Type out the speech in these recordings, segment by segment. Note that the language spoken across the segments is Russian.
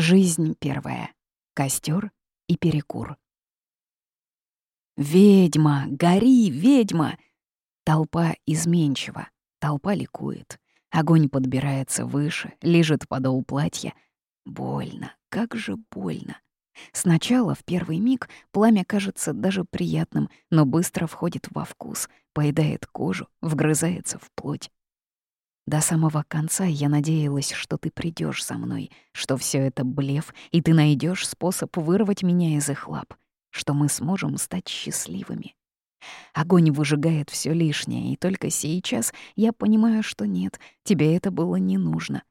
Жизнь первая. Костер и перекур. «Ведьма! Гори, ведьма!» Толпа изменчива, толпа ликует. Огонь подбирается выше, лежит подол платья. Больно, как же больно. Сначала, в первый миг, пламя кажется даже приятным, но быстро входит во вкус, поедает кожу, вгрызается в плоть. До самого конца я надеялась, что ты придешь за мной, что все это блеф, и ты найдешь способ вырвать меня из их лап, что мы сможем стать счастливыми. Огонь выжигает все лишнее, и только сейчас я понимаю, что нет, тебе это было не нужно.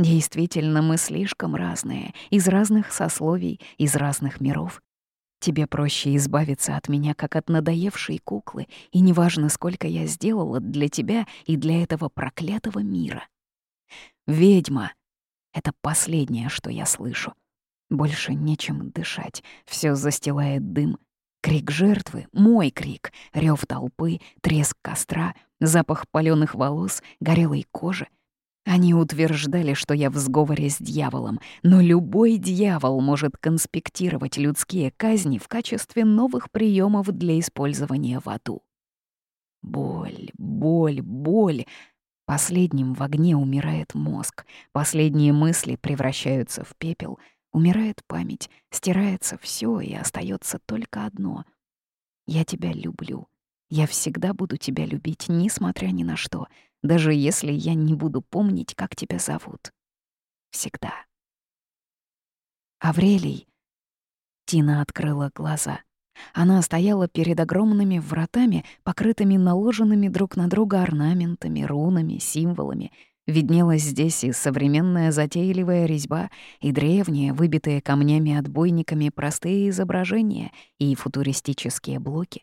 Действительно, мы слишком разные, из разных сословий, из разных миров. Тебе проще избавиться от меня, как от надоевшей куклы, и неважно, сколько я сделала для тебя и для этого проклятого мира. Ведьма — это последнее, что я слышу. Больше нечем дышать, все застилает дым. Крик жертвы — мой крик, рев толпы, треск костра, запах паленых волос, горелой кожи — они утверждали, что я в сговоре с дьяволом, но любой дьявол может конспектировать людские казни в качестве новых приемов для использования в аду. Боль, боль, боль. Последним в огне умирает мозг, последние мысли превращаются в пепел, умирает память, стирается все и остается только одно. Я тебя люблю. Я всегда буду тебя любить, несмотря ни на что — даже если я не буду помнить, как тебя зовут. Всегда. Аврелий. Тина открыла глаза. Она стояла перед огромными вратами, покрытыми наложенными друг на друга орнаментами, рунами, символами. Виднелась здесь и современная затейливая резьба, и древние, выбитые камнями-отбойниками простые изображения, и футуристические блоки.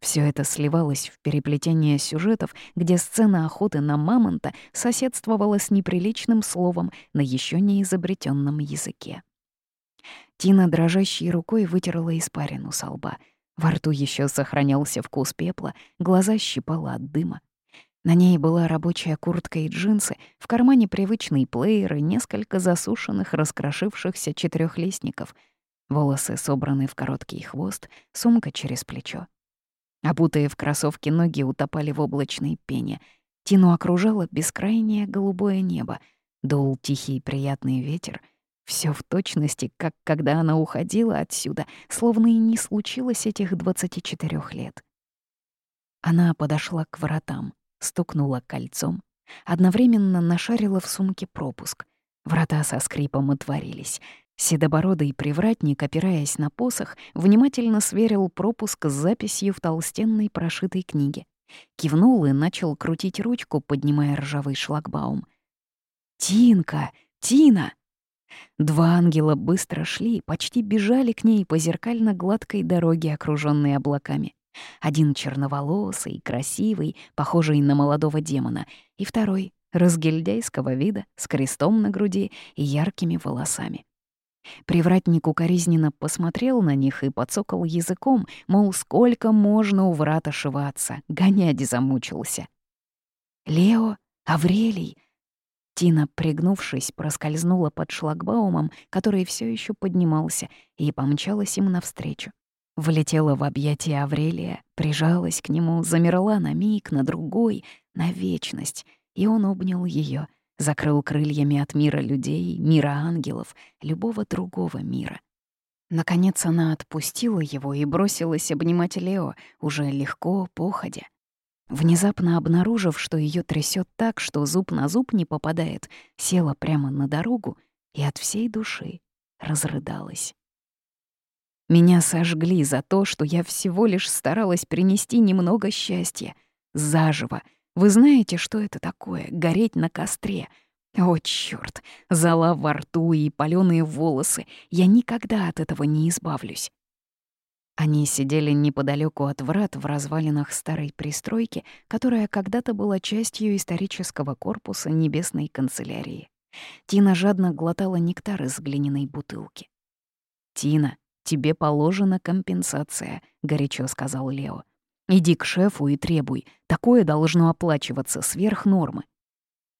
Все это сливалось в переплетение сюжетов, где сцена охоты на мамонта соседствовала с неприличным словом на еще не изобретенном языке. Тина дрожащей рукой вытерла испарину со лба. Во рту еще сохранялся вкус пепла, глаза щипало от дыма. На ней была рабочая куртка и джинсы, в кармане привычный плеер и несколько засушенных, раскрошившихся четырехлистников. Волосы собраны в короткий хвост, сумка через плечо. Обутые в кроссовки ноги утопали в облачной пене. Тину окружало бескрайнее голубое небо. Дул тихий приятный ветер. Все в точности, как когда она уходила отсюда, словно и не случилось этих 24 лет. Она подошла к воротам, стукнула кольцом, одновременно нашарила в сумке пропуск. Врата со скрипом отворились — Седобородый привратник, опираясь на посох, внимательно сверил пропуск с записью в толстенной прошитой книге. Кивнул и начал крутить ручку, поднимая ржавый шлагбаум. «Тинка! Тина!» Два ангела быстро шли, почти бежали к ней по зеркально-гладкой дороге, окружённой облаками. Один черноволосый, красивый, похожий на молодого демона, и второй — разгильдяйского вида, с крестом на груди и яркими волосами. Привратник укоризненно посмотрел на них и подсокал языком, мол, сколько можно у врат ошиваться, гонять замучился. «Лео? Аврелий?» Тина, пригнувшись, проскользнула под шлагбаумом, который все еще поднимался, и помчалась им навстречу. Влетела в объятия Аврелия, прижалась к нему, замерла на миг, на другой, на вечность, и он обнял ее, закрыл крыльями от мира людей, мира ангелов, любого другого мира. Наконец она отпустила его и бросилась обнимать Лео, уже легко, походя. Внезапно обнаружив, что ее трясет так, что зуб на зуб не попадает, села прямо на дорогу и от всей души разрыдалась. Меня сожгли за то, что я всего лишь старалась принести немного счастья. Заживо, вы знаете, что это такое — гореть на костре? О, чёрт, зала во рту и палёные волосы. Я никогда от этого не избавлюсь. Они сидели неподалеку от врат в развалинах старой пристройки, которая когда-то была частью исторического корпуса Небесной канцелярии. Тина жадно глотала нектар из глиняной бутылки. «Тина, тебе положена компенсация», — горячо сказал Лео. Иди к шефу и требуй. Такое должно оплачиваться сверх нормы.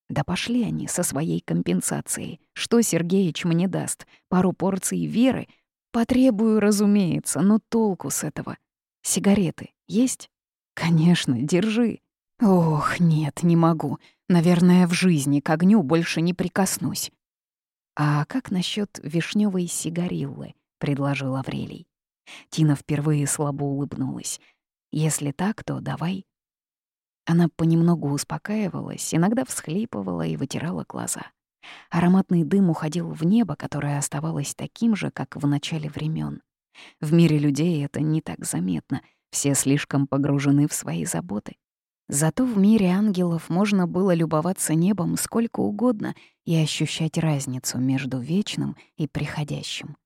Да пошли они со своей компенсацией. Что Сергеич мне даст? Пару порций веры? Потребую, разумеется, но толку с этого. Сигареты есть? Конечно, держи. Ох, нет, не могу. Наверное, в жизни к огню больше не прикоснусь. А как насчет вишневой сигариллы? предложил Аврелий. Тина впервые слабо улыбнулась. Если так, то давай. Она понемногу успокаивалась, иногда всхлипывала и вытирала глаза. Ароматный дым уходил в небо, которое оставалось таким же, как в начале времен. В мире людей это не так заметно, все слишком погружены в свои заботы. Зато в мире ангелов можно было любоваться небом сколько угодно и ощущать разницу между вечным и приходящим.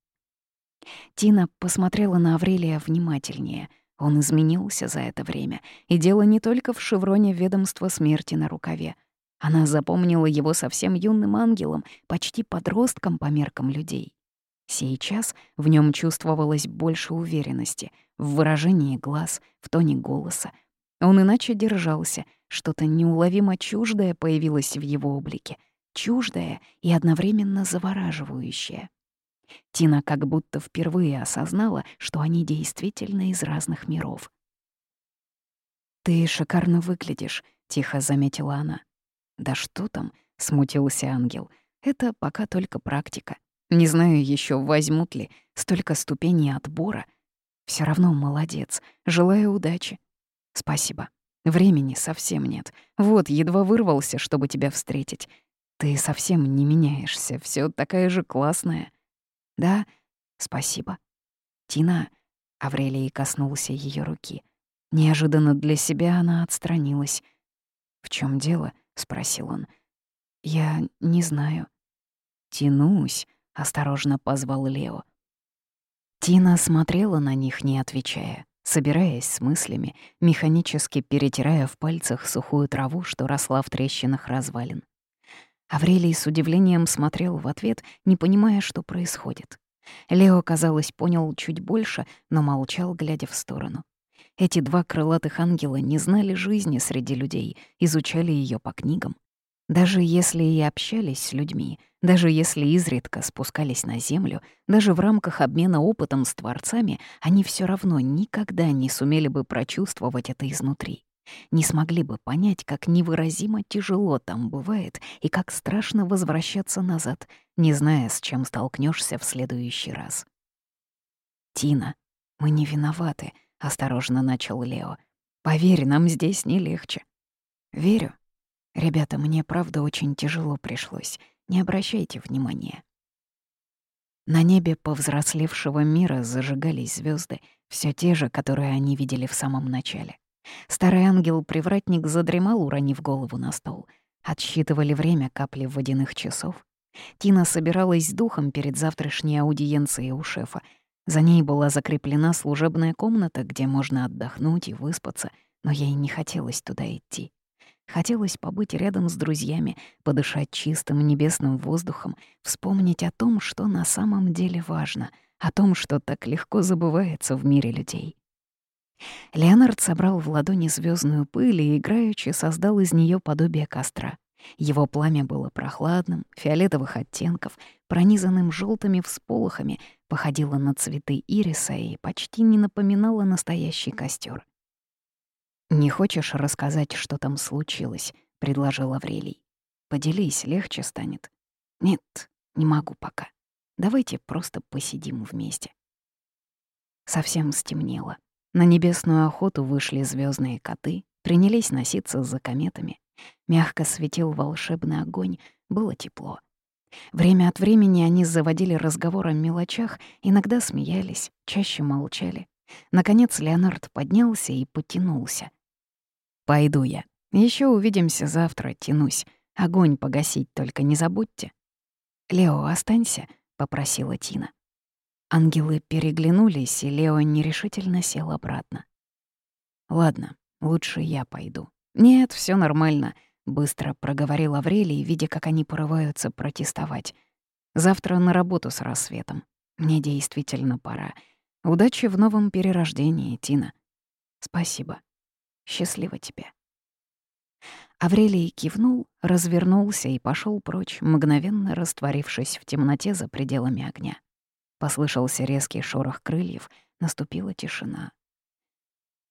Тина посмотрела на Аврелия внимательнее — он изменился за это время, и дело не только в шевроне ведомства смерти на рукаве. Она запомнила его совсем юным ангелом, почти подростком по меркам людей. Сейчас в нем чувствовалось больше уверенности, в выражении глаз, в тоне голоса. Он иначе держался, что-то неуловимо чуждое появилось в его облике, чуждое и одновременно завораживающее. Тина как будто впервые осознала, что они действительно из разных миров. «Ты шикарно выглядишь», — тихо заметила она. «Да что там?» — смутился ангел. «Это пока только практика. Не знаю еще, возьмут ли. Столько ступеней отбора. Все равно молодец. Желаю удачи. Спасибо. Времени совсем нет. Вот, едва вырвался, чтобы тебя встретить. Ты совсем не меняешься, все такая же классная. Да, спасибо. Тина, Аврелий коснулся ее руки. Неожиданно для себя она отстранилась. В чем дело? спросил он. Я не знаю. Тянусь, осторожно позвал Лео. Тина смотрела на них, не отвечая, собираясь с мыслями, механически перетирая в пальцах сухую траву, что росла в трещинах развалин. Аврелий с удивлением смотрел в ответ, не понимая, что происходит. Лео, казалось, понял чуть больше, но молчал, глядя в сторону. Эти два крылатых ангела не знали жизни среди людей, изучали ее по книгам. Даже если и общались с людьми, даже если изредка спускались на землю, даже в рамках обмена опытом с творцами, они все равно никогда не сумели бы прочувствовать это изнутри не смогли бы понять, как невыразимо тяжело там бывает и как страшно возвращаться назад, не зная, с чем столкнешься в следующий раз. «Тина, мы не виноваты», — осторожно начал Лео. «Поверь, нам здесь не легче». «Верю. Ребята, мне правда очень тяжело пришлось. Не обращайте внимания». На небе повзрослевшего мира зажигались звезды, все те же, которые они видели в самом начале. Старый ангел-привратник задремал, уронив голову на стол. Отсчитывали время капли водяных часов. Тина собиралась с духом перед завтрашней аудиенцией у шефа. За ней была закреплена служебная комната, где можно отдохнуть и выспаться, но ей не хотелось туда идти. Хотелось побыть рядом с друзьями, подышать чистым небесным воздухом, вспомнить о том, что на самом деле важно, о том, что так легко забывается в мире людей. Леонард собрал в ладони звездную пыль и играючи создал из нее подобие костра. Его пламя было прохладным, фиолетовых оттенков, пронизанным желтыми всполохами, походило на цветы ириса и почти не напоминало настоящий костер. «Не хочешь рассказать, что там случилось?» — предложил Аврелий. «Поделись, легче станет». «Нет, не могу пока. Давайте просто посидим вместе». Совсем стемнело. На небесную охоту вышли звездные коты, принялись носиться за кометами. Мягко светил волшебный огонь, было тепло. Время от времени они заводили разговор о мелочах, иногда смеялись, чаще молчали. Наконец Леонард поднялся и потянулся. «Пойду я. Еще увидимся завтра, тянусь. Огонь погасить только не забудьте». «Лео, останься», — попросила Тина. Ангелы переглянулись, и Лео нерешительно сел обратно. «Ладно, лучше я пойду». «Нет, все нормально», — быстро проговорил Аврелий, видя, как они порываются протестовать. «Завтра на работу с рассветом. Мне действительно пора. Удачи в новом перерождении, Тина». «Спасибо. Счастливо тебе». Аврелий кивнул, развернулся и пошел прочь, мгновенно растворившись в темноте за пределами огня. Послышался резкий шорох крыльев, наступила тишина.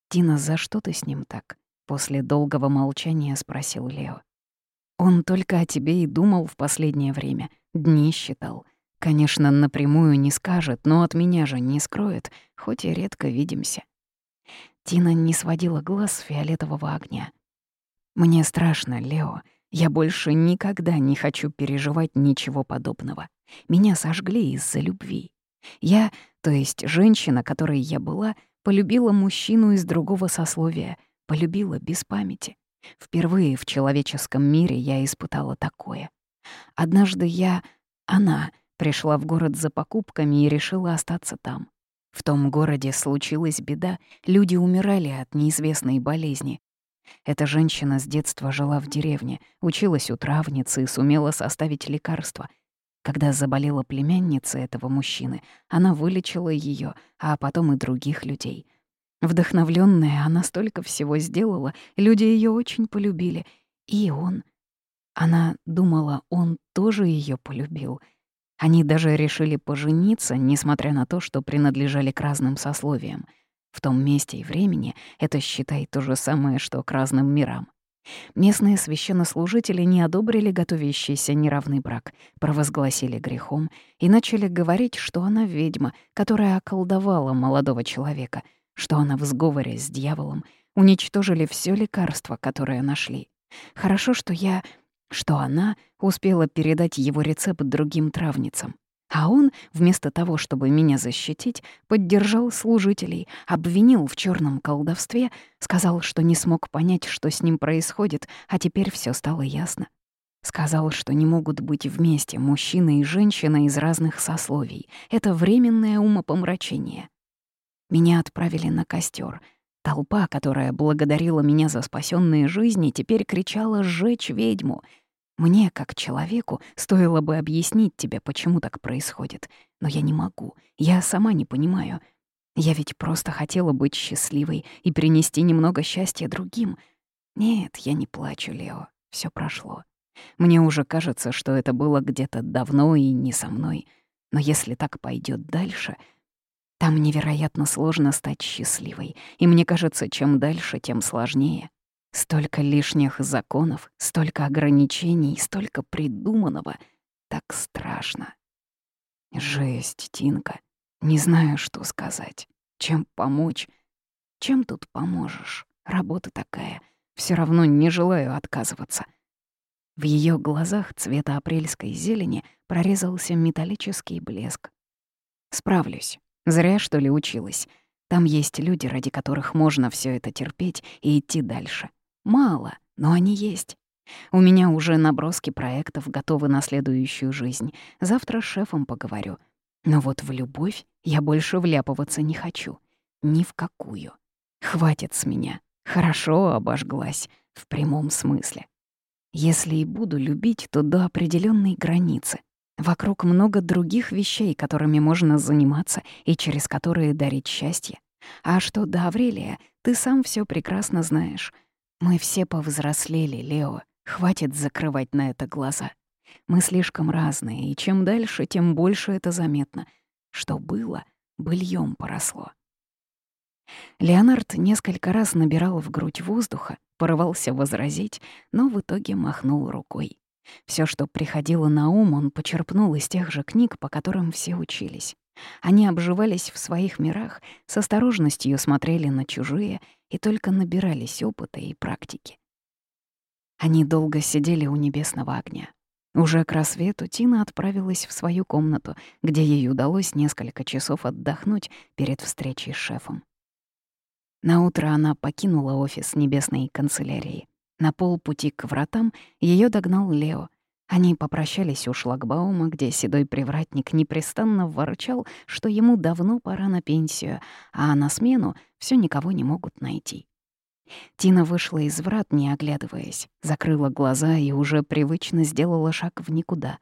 «Тина, за что ты с ним так?» — после долгого молчания спросил Лео. «Он только о тебе и думал в последнее время, дни считал. Конечно, напрямую не скажет, но от меня же не скроет, хоть и редко видимся». Тина не сводила глаз с фиолетового огня. «Мне страшно, Лео. Я больше никогда не хочу переживать ничего подобного. Меня сожгли из-за любви. Я, то есть женщина, которой я была, полюбила мужчину из другого сословия, полюбила без памяти. Впервые в человеческом мире я испытала такое. Однажды я, она, пришла в город за покупками и решила остаться там. В том городе случилась беда, люди умирали от неизвестной болезни, эта женщина с детства жила в деревне, училась у травницы и сумела составить лекарства. Когда заболела племянница этого мужчины, она вылечила ее, а потом и других людей. Вдохновленная, она столько всего сделала, люди ее очень полюбили. И он. Она думала, он тоже ее полюбил. Они даже решили пожениться, несмотря на то, что принадлежали к разным сословиям — в том месте и времени это, считай, то же самое, что к разным мирам. Местные священнослужители не одобрили готовящийся неравный брак, провозгласили грехом и начали говорить, что она ведьма, которая околдовала молодого человека, что она в сговоре с дьяволом, уничтожили все лекарство, которое нашли. Хорошо, что я, что она успела передать его рецепт другим травницам. А он, вместо того, чтобы меня защитить, поддержал служителей, обвинил в черном колдовстве, сказал, что не смог понять, что с ним происходит, а теперь все стало ясно. Сказал, что не могут быть вместе мужчина и женщина из разных сословий. Это временное умопомрачение. Меня отправили на костер. Толпа, которая благодарила меня за спасенные жизни, теперь кричала «Сжечь ведьму!» Мне, как человеку, стоило бы объяснить тебе, почему так происходит. Но я не могу. Я сама не понимаю. Я ведь просто хотела быть счастливой и принести немного счастья другим. Нет, я не плачу, Лео. Все прошло. Мне уже кажется, что это было где-то давно и не со мной. Но если так пойдет дальше, там невероятно сложно стать счастливой. И мне кажется, чем дальше, тем сложнее. Столько лишних законов, столько ограничений, столько придуманного. Так страшно. Жесть, Тинка. Не знаю, что сказать. Чем помочь? Чем тут поможешь? Работа такая. Все равно не желаю отказываться. В ее глазах цвета апрельской зелени прорезался металлический блеск. Справлюсь. Зря, что ли, училась. Там есть люди, ради которых можно все это терпеть и идти дальше. Мало, но они есть. У меня уже наброски проектов готовы на следующую жизнь. Завтра с шефом поговорю. Но вот в любовь я больше вляпываться не хочу. Ни в какую. Хватит с меня. Хорошо обожглась. В прямом смысле. Если и буду любить, то до определенной границы. Вокруг много других вещей, которыми можно заниматься и через которые дарить счастье. А что до Аврелия, ты сам все прекрасно знаешь — мы все повзрослели, Лео. Хватит закрывать на это глаза. Мы слишком разные, и чем дальше, тем больше это заметно. Что было, быльем поросло. Леонард несколько раз набирал в грудь воздуха, порывался возразить, но в итоге махнул рукой. Все, что приходило на ум, он почерпнул из тех же книг, по которым все учились. Они обживались в своих мирах, с осторожностью смотрели на чужие и только набирались опыта и практики. Они долго сидели у небесного огня. Уже к рассвету Тина отправилась в свою комнату, где ей удалось несколько часов отдохнуть перед встречей с шефом. Наутро она покинула офис небесной канцелярии. На полпути к вратам ее догнал Лео — они попрощались у шлагбаума, где седой привратник непрестанно ворчал, что ему давно пора на пенсию, а на смену все никого не могут найти. Тина вышла из врат, не оглядываясь, закрыла глаза и уже привычно сделала шаг в никуда.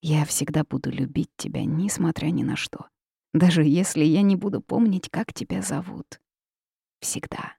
«Я всегда буду любить тебя, несмотря ни на что. Даже если я не буду помнить, как тебя зовут. Всегда».